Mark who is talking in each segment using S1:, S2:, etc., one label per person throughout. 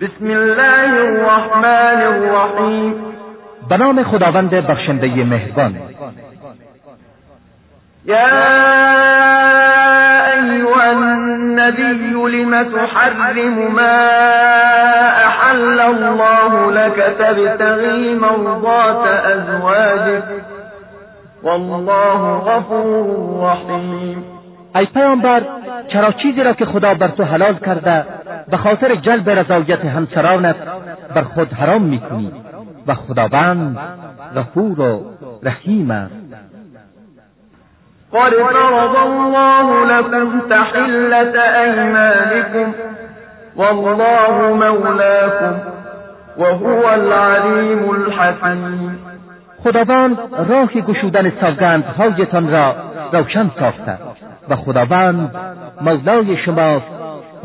S1: بسم الله الرحمن الرحیم
S2: به نام خداوند بخشنده مهربان
S1: یا ایها النبی لم تحرم ما احل الله لك تبتغی مرضات ازواجك والله غفور رحیم
S2: ای پیامبر چرا چیزی را که خدا بر تو حلال کرده به خاطر جلب رضایت همسرانت بر خود حرام میکنی و خداوند غفور و رحیم است
S1: قد فرض الله لكم تحلة أيمانكم والله مولاكم وهو العليم الحكيم
S2: خداوند راه گشودن سوگندهایتان را روشن ساخته و خداوند مولای شماست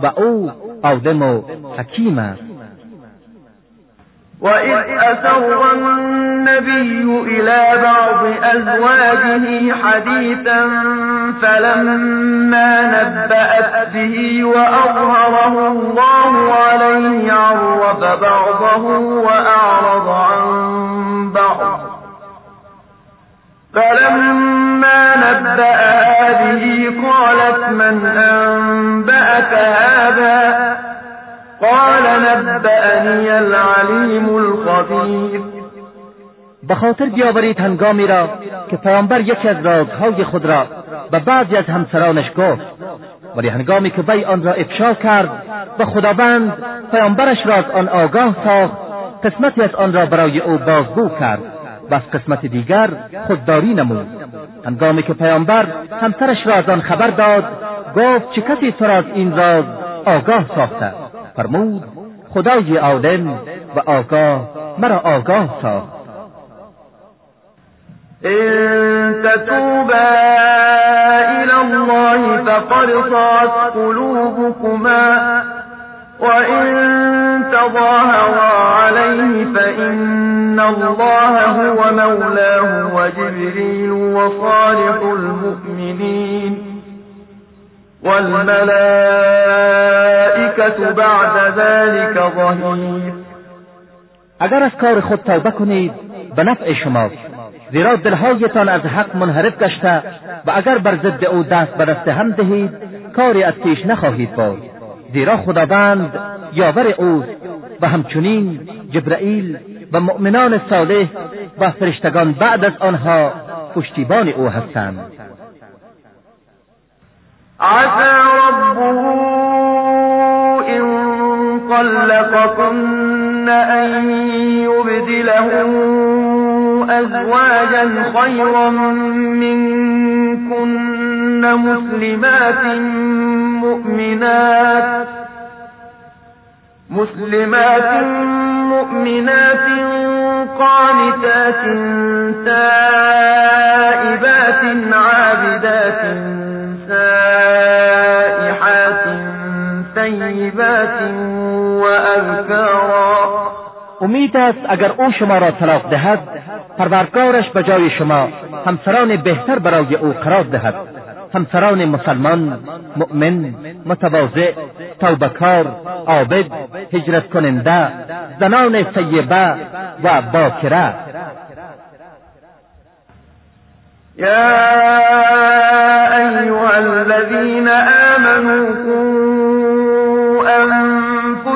S2: و او او دمو حکیم است
S1: وإذ أسر النبي إلى بعض أزواجه حديثا فلما نبأت به وأظهره الله عليه عرف بعضه وأعرض عن بعض فلما نبأها به قالت من انی العلیم
S2: به بیاورید هنگامی را که پیامبر یکی از رازهای خود را به بعضی از همسرانش گفت ولی هنگامی که وی آن را افشا کرد و خداوند پیامبرش را از آن آگاه ساخت قسمتی از آن را برای او بازگو کرد و از قسمت دیگر خودداری نمود هنگامی که پیامبر همسرش را از آن خبر داد گفت چه کسی تو را از این راز آگاه ساخته فرمود خدای عالم و آگاه مرا آگاه ساخت
S1: إن تتوبا إلى الله فقد صعت قلوبكما وإن تظاهرا عليه فإن الله هو مولاه وجبريل وصالح المؤمنين والملائكة بعد ذلك
S2: اگر از کار خود توبه کنید به نفع شما زیرا دلهایتان از حق منحرف گشته و اگر بر ضد او دست به دست هم دهید کاری از پیش نخواهید بود زیرا خداوند یاور او و همچنین جبرئیل و مؤمنان صالح و فرشتگان بعد از آنها پشتیبان او هستند
S1: طلقكن أن يبدله أزواجا خيرا منكن مسلمات مؤمنات مسلمات مؤمنات قانتات تائبات عابدات سائحات ثيبات
S2: امید است اگر او شما را طلاق دهد پروردگارش به جای شما همسران بهتر برای او قرار دهد همسران مسلمان مؤمن متواضع توبکار عابد هجرت کننده زنان طیبه و باکره یا ایها
S1: الذین آمنوا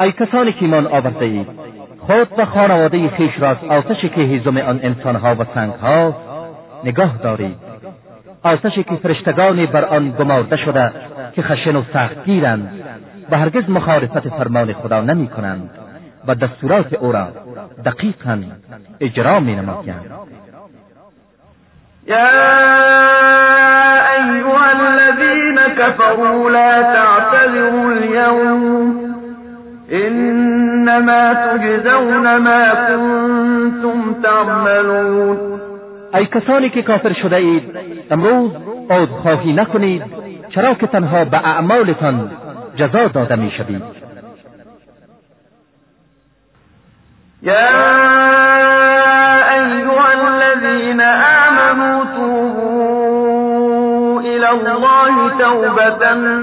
S2: ای کسانی که ایمان آورده اید خود و خانواده خیش را از آتش که هیزم آن ها و ها نگاه دارید آتشی که فرشتگانی بر آن گمارده شده که خشن و سخت گیرند و هرگز مخالفت فرمان خدا نمی کنند و دستورات او را دقیقا اجرا می نمایند
S1: یا أيها الذين كفروا لا تعتذروا اليوم انما تجزون
S2: ما کنتم تعملون ای کسانی که کافر شده اید امروز عود خواهی نکنید چرا که تنها به اعمالتان جزا داده می شوید
S1: یا ایها الذین آمنوا توبوا الى الله توبتن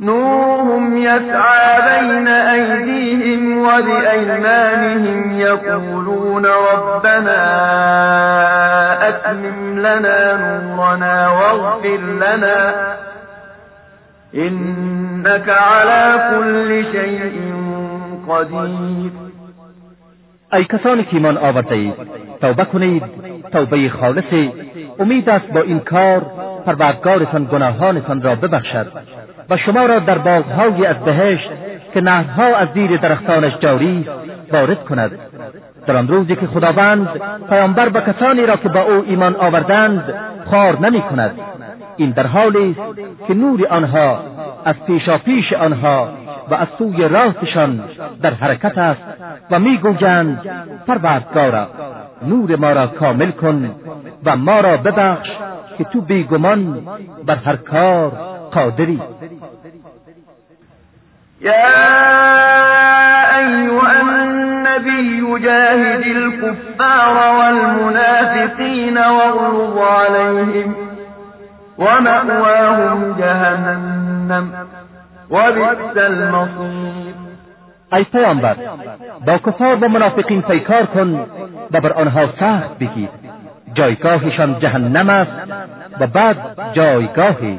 S1: نورهم يسعى بين أيديهم وبأيمانهم يقولون ربنا أتمم لنا نورنا واغفر لنا
S2: إنك
S1: على كل شيء
S2: قدیر ای کسانی که ایمان آورده توبه کنید توبه خالصی امید است با این کار پروردگارتان گناهانتان را ببخشد و شما را در باغهایی از بهشت که نهرها از زیر درختانش جاری وارد کند در آن روزی که خداوند پیامبر به کسانی را که با او ایمان آوردند خار نمی کند این در حالی است که نور آنها از پیشاپیش آنها و از سوی راستشان در حرکت است
S3: و میگویند پروردگارا
S2: نور ما را کامل کن و ما را ببخش که تو بیگمان بر هر کار قادری
S3: يا
S1: أيها النبي جاهد الكفار والمنافقين واغلظ عليهم ومأواهم جهنم وبئس المصير
S2: أي پیامبر با کفار و منافقین پیکار کن و بر آنها سخت بگیر جایگاهشان جهنم است و بعد جایگاهی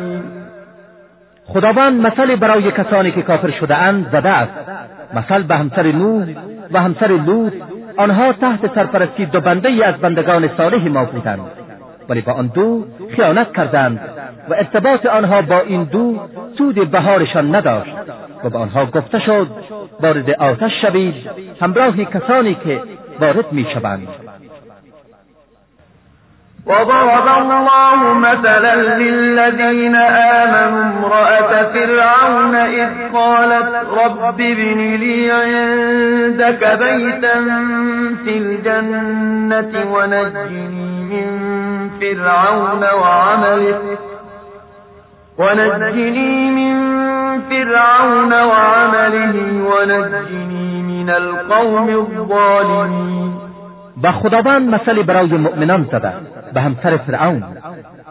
S2: خداوند مثل برای کسانی که کافر شده اند زده است مثل به همسر نور و همسر لوط آنها تحت سرپرستی دو بنده ای از بندگان صالح ما بودند ولی با آن دو خیانت کردند و ارتباط آنها با این دو سود بهارشان نداشت و به آنها گفته شد وارد آتش شوید همراه کسانی که وارد می شوند
S3: وضرب
S1: الله مثلا للذين آمنوا امرأة فرعون إذ قالت رب ابن لي عندك بيتا في الجنة ونجني من فرعون وعمله ونجني من فرعون وعمله ونجني من القوم الظالمين
S2: با خداوند مثل برای مؤمنان زده به همسر فرعون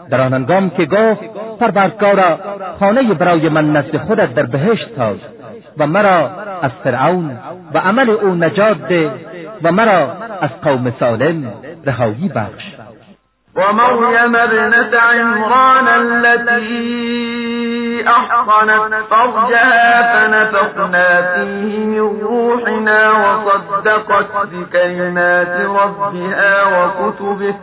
S2: در آن هنگام که گفت پروردگارا خانه برای من نزد خودت در بهشت ساز و مرا از فرعون و عمل او نجات ده و مرا از قوم سالم رهایی بخش
S1: و مریم ابنت عمران التي احقنت فرجها فنفقنا فيه من روحنا وصدقت بكلمات ربها وكتبه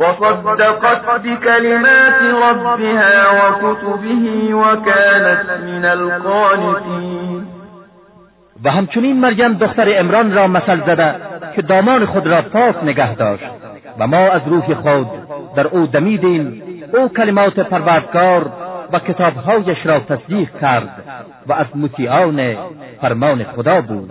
S1: وصدقت بكلمات ربها وكتبه وكانت من القانتين
S2: و همچنین مریم دختر امران را مثل زده که دامان خود را پاک نگه داشت و ما از روح خود در او دمیدیم او کلمات پروردگار و کتابهایش را تصدیق کرد و از مطیعان فرمان خدا بود